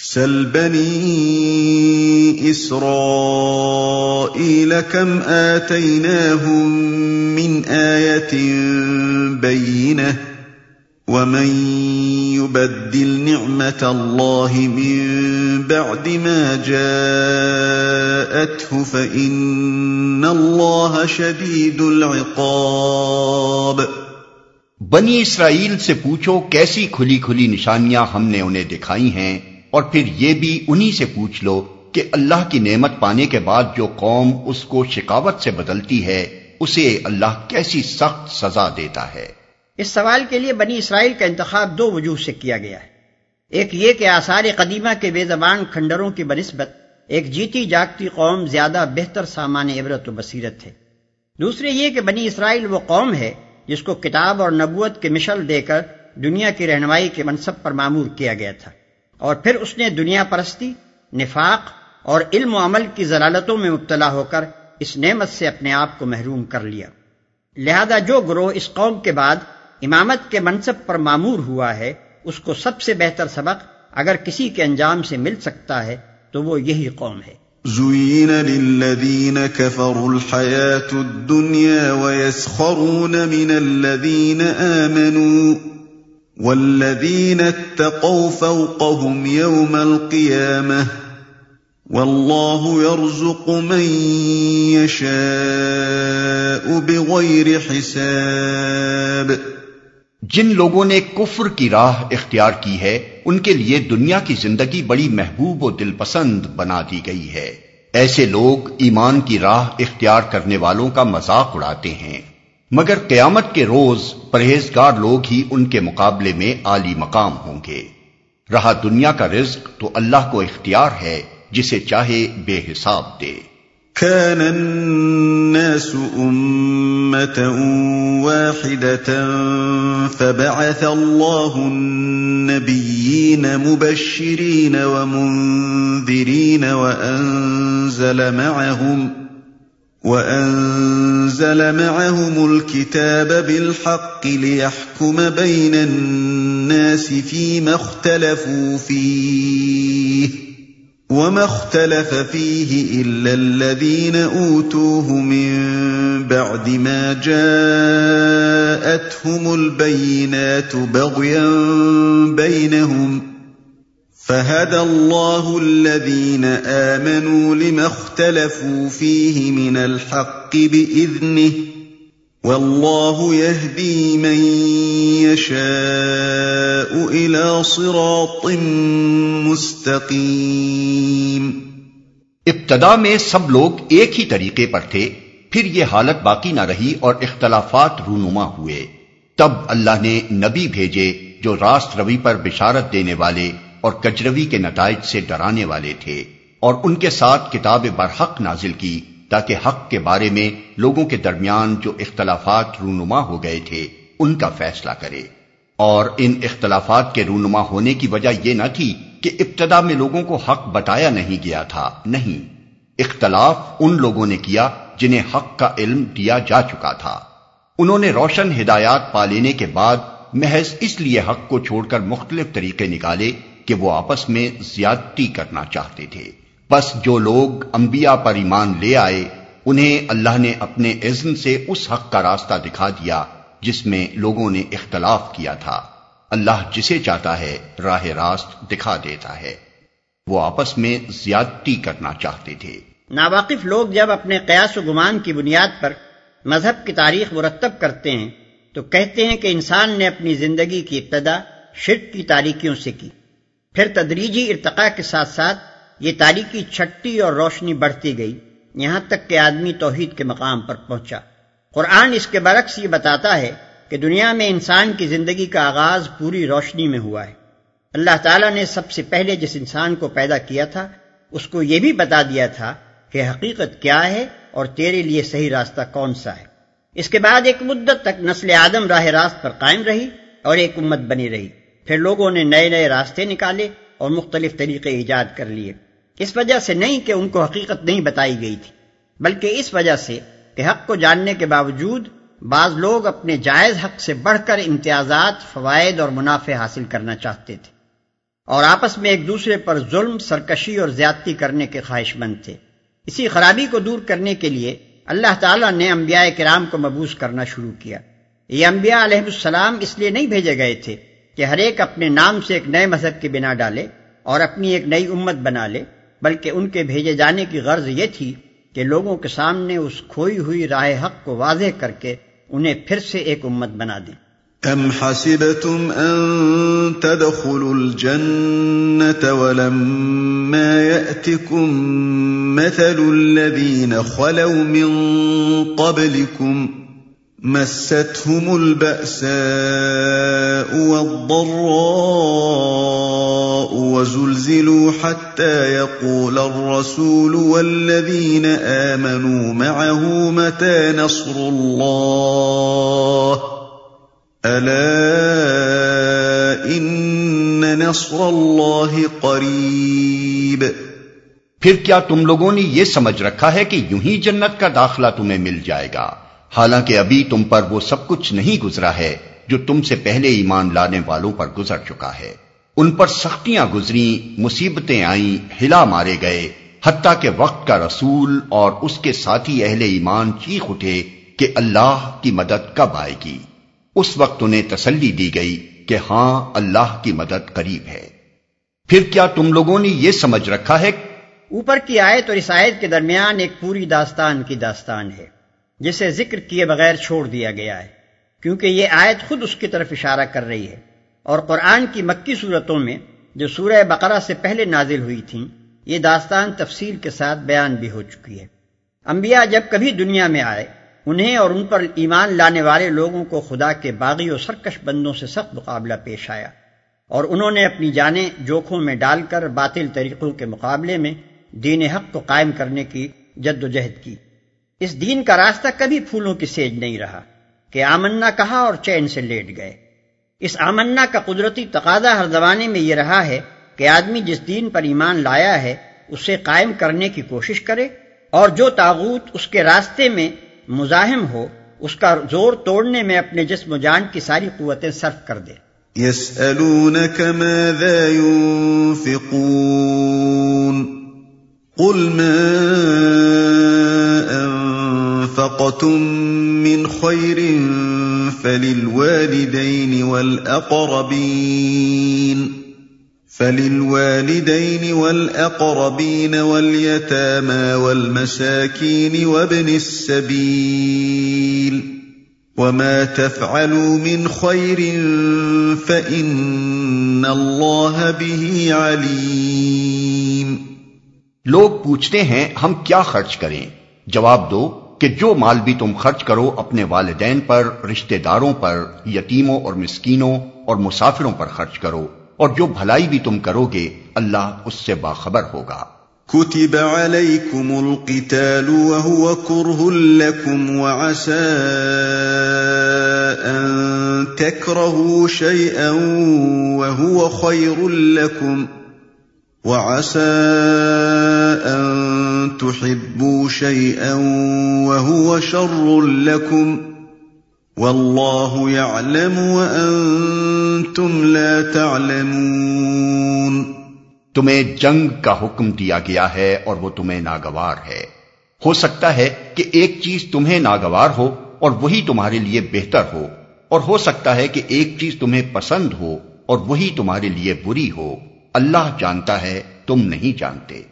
سل بني إسرائيل كم آتيناهم من آية بينة ومن يبدل نعمة الله من بعد ما جاءته فإن الله شديد العقاب۔ بنی اسرائیل سے پوچھو کیسی کھلی کھلی نشانیاں ہم نے انہیں دکھائی ہیں؟ اور پھر یہ بھی انہی سے پوچھ لو کہ اللہ کی نعمت پانے کے بعد جو قوم اس کو شکاوت سے بدلتی ہے، اسے اللہ کیسی سخت سزا دیتا ہے؟ اس سوال کے لیے بنی اسرائیل کا انتخاب دو وجوہ سے کیا گیا ہے۔ ایک یہ کہ آثار قدیمہ کے بے زبان کھنڈروں کی بنسبت ایک جیتی جاگتی قوم زیادہ بہتر سامان عبرت و بصیرت ہے دوسرے یہ کہ بنی اسرائیل وہ قوم ہے جس کو کتاب اور نبوت کے مشل دے کر دنیا کی رہنمائی کے منصب پر معمور کیا گیا تھا۔ اور پھر اس نے دنیا پرستی، نفاق اور علم و عمل کی ضلالتوں میں مبتلا ہو کر اس نعمت سے اپنے آپ کو محروم کر لیا۔ لہذا جو گروہ اس قوم کے بعد امامت کے منصب پر معمور ہوا ہے، اس کو سب سے بہتر سبق اگر کسی کے انجام سے مل سکتا ہے تو وہ یہی قوم ہے۔ زين للذين كفروا الحياة الدنيا ويسخرون من الذين آمنوا والذين اتقوا فوقهم يوم القيامة والله يرزق من يشاء بغير حساب جن لوگوں نے کفر کی راہ اختیار کی ہے، ان کے لیے دنیا کی زندگی بڑی محبوب و دل پسند بنا دی گئی ہے۔ ایسے لوگ ایمان کی راہ اختیار کرنے والوں کا مذاق اڑاتے ہیں۔ مگر قیامت کے روز پرہیزگار لوگ ہی ان کے مقابلے میں عالی مقام ہوں گے۔ رہا دنیا کا رزق تو اللہ کو اختیار ہے، جسے چاہے بے حساب دے۔ كان الناس أمة واحدة فبعث الله النبيين مبشرين ومنذرين وأنزل معهم وأنزل معهم الكتاب بالحق ليحكم بين الناس فيما اختلفوا فيه وما اختلف فيه إلا الذين أوتوه من بعد ما جاءتهم البينات بغيا بينهم فهدى الله الذين آمنوا لما اختلفوا فيه من الحق بإذنه واللہ يهدي من يشاء الى صراط مستقیم ابتدا میں سب لوگ ایک ہی طریقے پر تھے، پھر یہ حالت باقی نہ رہی اور اختلافات رونما ہوئے۔ تب اللہ نے نبی بھیجے جو راست روی پر بشارت دینے والے اور کجروی کے نتائج سے ڈرانے والے تھے اور ان کے ساتھ کتاب برحق نازل کی تاکہ حق کے بارے میں لوگوں کے درمیان جو اختلافات رونما ہو گئے تھے، ان کا فیصلہ کرے۔ اور ان اختلافات کے رونما ہونے کی وجہ یہ نہ تھی کہ ابتدا میں لوگوں کو حق بتایا نہیں گیا تھا، نہیں۔ اختلاف ان لوگوں نے کیا جنہیں حق کا علم دیا جا چکا تھا۔ انہوں نے روشن ہدایات پا لینے کے بعد محض اس لیے حق کو چھوڑ کر مختلف طریقے نکالے کہ وہ آپس میں زیادتی کرنا چاہتے تھے۔ بس جو لوگ انبیاء پر ایمان لے آئے، انہیں اللہ نے اپنے عزن سے اس حق کا راستہ دکھا دیا جس میں لوگوں نے اختلاف کیا تھا۔ اللہ جسے چاہتا ہے، راہ راست دکھا دیتا ہے۔ وہ آپس میں زیادتی کرنا چاہتے تھے۔ ناواقف لوگ جب اپنے قیاس و گمان کی بنیاد پر مذہب کی تاریخ مرتب کرتے ہیں، تو کہتے ہیں کہ انسان نے اپنی زندگی کی ابتدا شرک کی تاریکیوں سے کی۔ پھر تدریجی ارتقاء کے ساتھ ساتھ یہ تاریخی چھٹی اور روشنی بڑھتی گئی، یہاں تک کہ آدمی توحید کے مقام پر پہنچا۔ قرآن اس کے برعکس یہ بتاتا ہے کہ دنیا میں انسان کی زندگی کا آغاز پوری روشنی میں ہوا ہے۔ اللہ تعالیٰ نے سب سے پہلے جس انسان کو پیدا کیا تھا، اس کو یہ بھی بتا دیا تھا کہ حقیقت کیا ہے اور تیرے لیے صحیح راستہ کون سا ہے۔ اس کے بعد ایک مدت تک نسل آدم راہ راست پر قائم رہی اور ایک امت بنی رہی۔ پھر لوگوں نے نئے نئے راستے نکالے اور مختلف طریقے ایجاد کر لیے۔ اس وجہ سے نہیں کہ ان کو حقیقت نہیں بتائی گئی تھی، بلکہ اس وجہ سے کہ حق کو جاننے کے باوجود بعض لوگ اپنے جائز حق سے بڑھ کر امتیازات، فوائد اور منافع حاصل کرنا چاہتے تھے اور آپس میں ایک دوسرے پر ظلم، سرکشی اور زیادتی کرنے کے خواہش مند تھے۔ اسی خرابی کو دور کرنے کے لیے اللہ تعالیٰ نے انبیاء کرام کو مبوس کرنا شروع کیا۔ یہ انبیاء علیہ السلام اس لیے نہیں بھیجے گئے تھے کہ ہر ایک اپنے نام سے ایک نئے مذہب کی بنا ڈالے اور اپنی ایک نئی امت بنا لے، بلکہ ان کے بھیجے جانے کی غرض یہ تھی کہ لوگوں کے سامنے اس کھوئی ہوئی راہ حق کو واضح کر کے انہیں پھر سے ایک امت بنا دیں۔ ام حسبتم ان تدخلوا الجنة ولما يأتكم مثل الذين خلوا من قبلكم مستهم البأساء والضراء وزلزلوا حتى يقول الرسول والذين آمنوا معه متى نصر الله ألا إن نصر اللہ قریب پھر کیا تم لوگوں نے یہ سمجھ رکھا ہے کہ یوں ہی جنت کا داخلہ تمہیں مل جائے گا؟ حالانکہ ابھی تم پر وہ سب کچھ نہیں گزرا ہے جو تم سے پہلے ایمان لانے والوں پر گزر چکا ہے۔ ان پر سختیاں گزری، مصیبتیں آئیں، ہلا مارے گئے، حتیٰ کہ وقت کا رسول اور اس کے ساتھی اہل ایمان چیخ اٹھے کہ اللہ کی مدد کب آئے گی۔ اس وقت انہیں تسلی دی گئی کہ ہاں اللہ کی مدد قریب ہے۔ پھر کیا تم لوگوں نے یہ سمجھ رکھا ہے؟ اوپر کی آیت اور اس آیت کے درمیان ایک پوری داستان کی داستان ہے۔ جسے ذکر کیے بغیر چھوڑ دیا گیا ہے، کیونکہ یہ آیت خود اس کی طرف اشارہ کر رہی ہے۔ اور قرآن کی مکی صورتوں میں جو سورہ بقرہ سے پہلے نازل ہوئی تھیں، یہ داستان تفصیل کے ساتھ بیان بھی ہو چکی ہے۔ انبیاء جب کبھی دنیا میں آئے، انہیں اور ان پر ایمان لانے والے لوگوں کو خدا کے باغی اور سرکش بندوں سے سخت مقابلہ پیش آیا۔ اور انہوں نے اپنی جانیں جوکھوں میں ڈال کر باطل طریقوں کے مقابلے میں دین حق کو قائم کرنے کی جد و جہد کی۔ اس دین کا راستہ کبھی پھولوں کی سیج نہیں رہا کہ آمنا کہا اور چین سے لیٹ گئے۔ اس آمنا کا قدرتی تقاضا ہر زمانے میں یہ رہا ہے کہ آدمی جس دین پر ایمان لایا ہے، اسے قائم کرنے کی کوشش کرے اور جو تاغوت اس کے راستے میں مزاحم ہو، اس کا زور توڑنے میں اپنے جسم و جان کی ساری قوتیں صرف کر دے۔ يسألونك ماذا ينفقون قل ما أنفقتم من خير فللوالدين والأقربين فللوالدين والأقربين واليتامى والمساكين وابن السبيل وما تفعلوا من خير فإن الله به عليم لوگ پوچھتے ہیں ہم کیا خرچ کریں؟ جواب دو کہ جو مال بھی تم خرچ کرو اپنے والدین پر، رشتہ داروں پر، یتیموں اور مسکینوں اور مسافروں پر خرچ کرو، اور جو بھلائی بھی تم کرو گے، اللہ اس سے باخبر ہوگا۔ كتب عليكم القتال وهو كره لكم وعسى أن تكرهوا شيئا وهو خير لكم وعسى تحبوا شيئا وهو شر لكم واللہ يعلم وانتم لا تعلمون تمہیں جنگ کا حکم دیا گیا ہے اور وہ تمہیں ناگوار ہے۔ ہو سکتا ہے کہ ایک چیز تمہیں ناگوار ہو اور وہی تمہارے لیے بہتر ہو، اور ہو سکتا ہے کہ ایک چیز تمہیں پسند ہو اور وہی تمہارے لیے بری ہو۔ اللہ جانتا ہے، تم نہیں جانتے۔